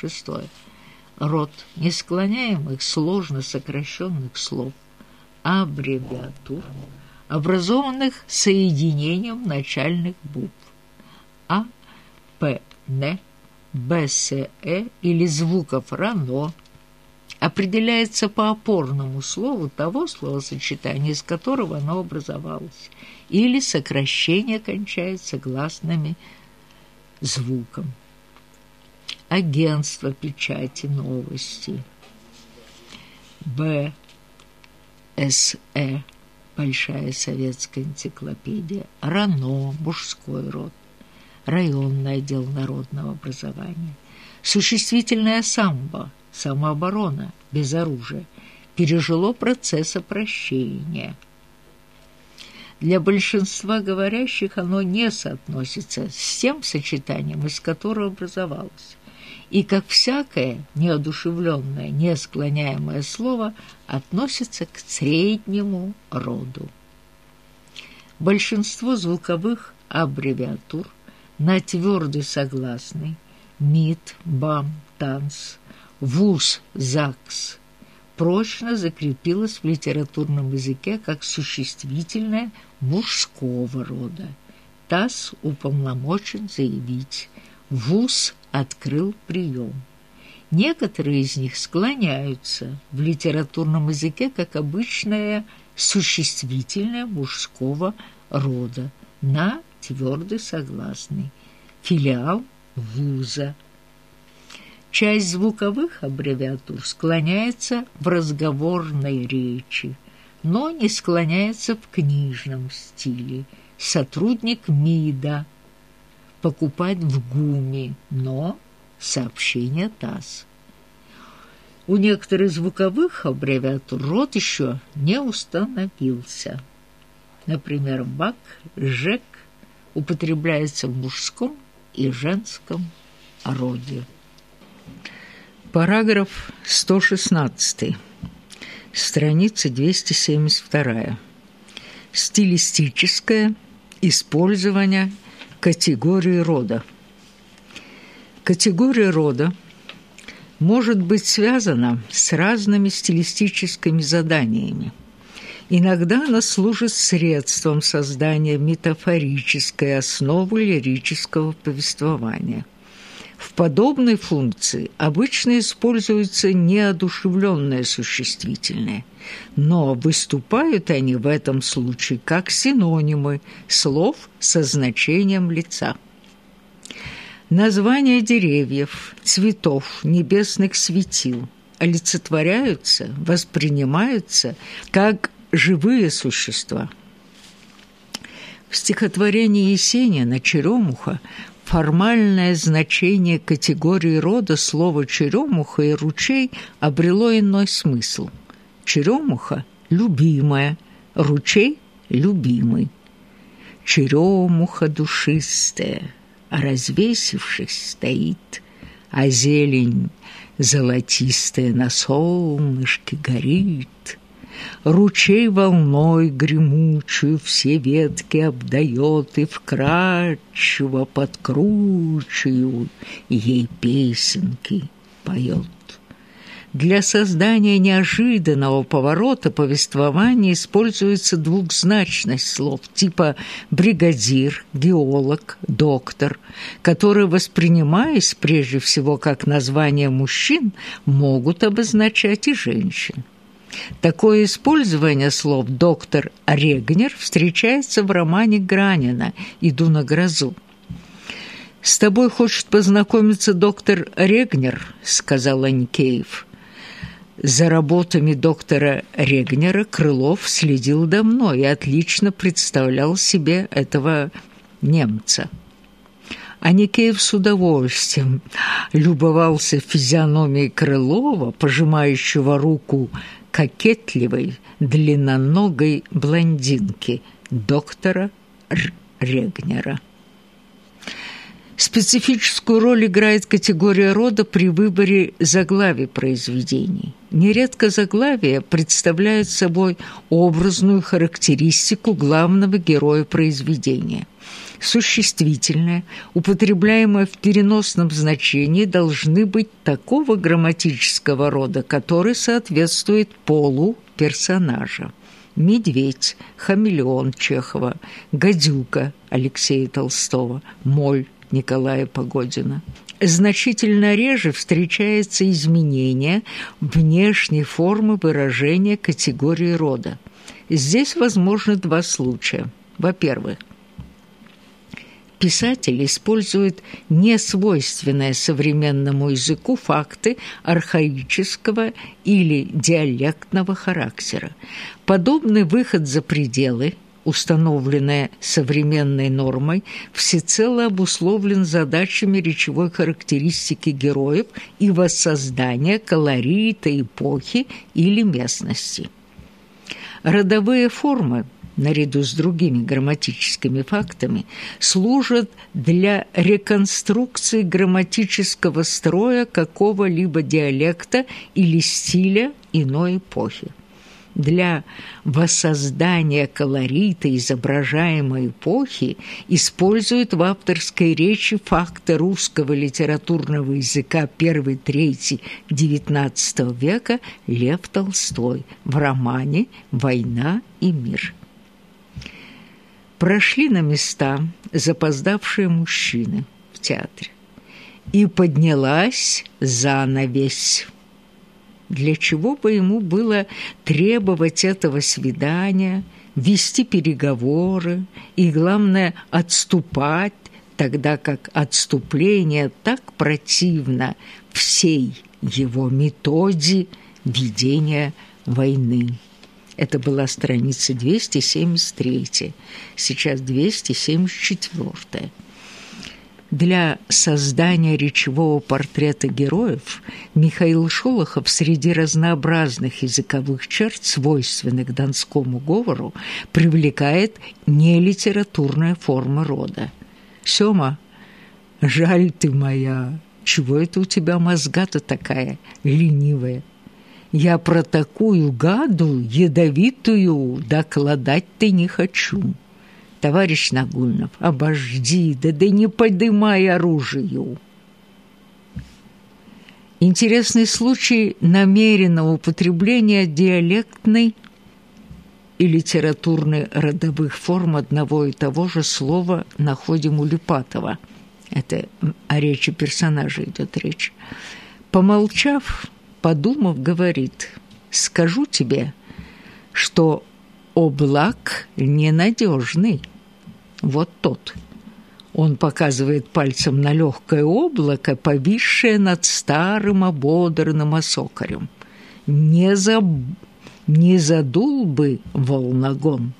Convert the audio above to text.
Шестое. Род несклоняемых сложно сокращенных слов, аббревиатур, образованных соединением начальных букв А, П, Н, Б, С, Э или звуков РАНО, определяется по опорному слову того словосочетания, из которого оно образовалось, или сокращение кончается гласными звуком. Агентство печати новости. Б. С. Э. Большая советская энциклопедия. РАНО. Мужской род. Районный отдел народного образования. Существительное самбо самооборона без оружия, пережило процесс опрощения. Для большинства говорящих оно не соотносится с тем сочетанием, из которого образовалось. И, как всякое неодушевленное, несклоняемое слово, относится к среднему роду. Большинство звуковых аббревиатур на твердый согласный МИД, БАМ, ТАНС вуз ЗАГС прочно закрепилось в литературном языке как существительное мужского рода. ТАСС уполномочен заявить «ВУЗ открыл прием». Некоторые из них склоняются в литературном языке как обычное существительное мужского рода на твердый согласный. Филиал вуза – Часть звуковых аббревиатур склоняется в разговорной речи, но не склоняется в книжном стиле. Сотрудник МИДа покупать в ГУМе, но сообщение ТАСС. У некоторых звуковых аббревиатур род еще не установился. Например, БАК, ЖЭК употребляется в мужском и женском роде. Параграф 116. Страница 272. Стилистическое использование категории рода. Категория рода может быть связана с разными стилистическими заданиями. Иногда она служит средством создания метафорической основы лирического повествования – в подобной функции обычно используются неодушевленное существительное, но выступают они в этом случае как синонимы слов со значением лица. Названия деревьев, цветов, небесных светил олицетворяются, воспринимаются как живые существа. В стихотворении Есенина «Черемуха» формальное значение категории рода слова «черемуха» и «ручей» обрело иной смысл. Черемуха – любимая, ручей – любимый. Черемуха душистая, а развесившись стоит, а зелень золотистая на солнышке горит. Ручей волной гремучую все ветки обдает И вкрадчиво подкручиваю ей песенки поет. Для создания неожиданного поворота повествования используется двухзначность слов типа «бригадир», «геолог», «доктор», которые, воспринимаясь прежде всего как название мужчин, могут обозначать и женщин. Такое использование слов «доктор Регнер» встречается в романе Гранина «Иду на грозу». «С тобой хочет познакомиться доктор Регнер», — сказал Аникеев. За работами доктора Регнера Крылов следил давно и отлично представлял себе этого немца. Аникеев с удовольствием любовался физиономией Крылова, пожимающего руку кокетливой, длинноногой блондинки доктора Регнера. Специфическую роль играет категория рода при выборе заглавий произведений. Нередко заглавия представляют собой образную характеристику главного героя произведения. Существительное, употребляемое в переносном значении, должны быть такого грамматического рода, который соответствует полу персонажа. Медведь, хамелеон Чехова, гадюка Алексея Толстого, моль Николая Погодина. Значительно реже встречается изменение внешней формы выражения категории рода. Здесь возможны два случая. Во-первых, писатель использует несвойственные современному языку факты архаического или диалектного характера. Подобный выход за пределы – установленное современной нормой, всецело обусловлен задачами речевой характеристики героев и воссоздания колорита эпохи или местности. Родовые формы – наряду с другими грамматическими фактами, служат для реконструкции грамматического строя какого-либо диалекта или стиля иной эпохи для воссоздания колорита изображаемой эпохи используют в авторской речи факты русского литературного языка первой трети XIX века Лев Толстой в романе «Война и мир». Прошли на места запоздавшие мужчины в театре, и поднялась занавесь для чего бы ему было требовать этого свидания, вести переговоры и, главное, отступать, тогда как отступление так противно всей его методе ведения войны. Это была страница 273, сейчас 274. Для создания речевого портрета героев Михаил Шолохов среди разнообразных языковых черт, свойственных донскому говору, привлекает нелитературная форма рода. «Сёма, жаль ты моя, чего это у тебя мозга-то такая ленивая? Я про такую гаду ядовитую докладать ты не хочу» товарищ Нагульнов, обожди, да да не подымай оружию. Интересный случай намеренного употребления диалектной и литературной родовых форм одного и того же слова находим у Липатова. Это о речи персонажа идет речь. Помолчав, подумав, говорит, «Скажу тебе, что облак ненадежный. Вот тот. Он показывает пальцем на легкое облако, повисшее над старым ободранным осокарем. Не, за... не задул бы волногон.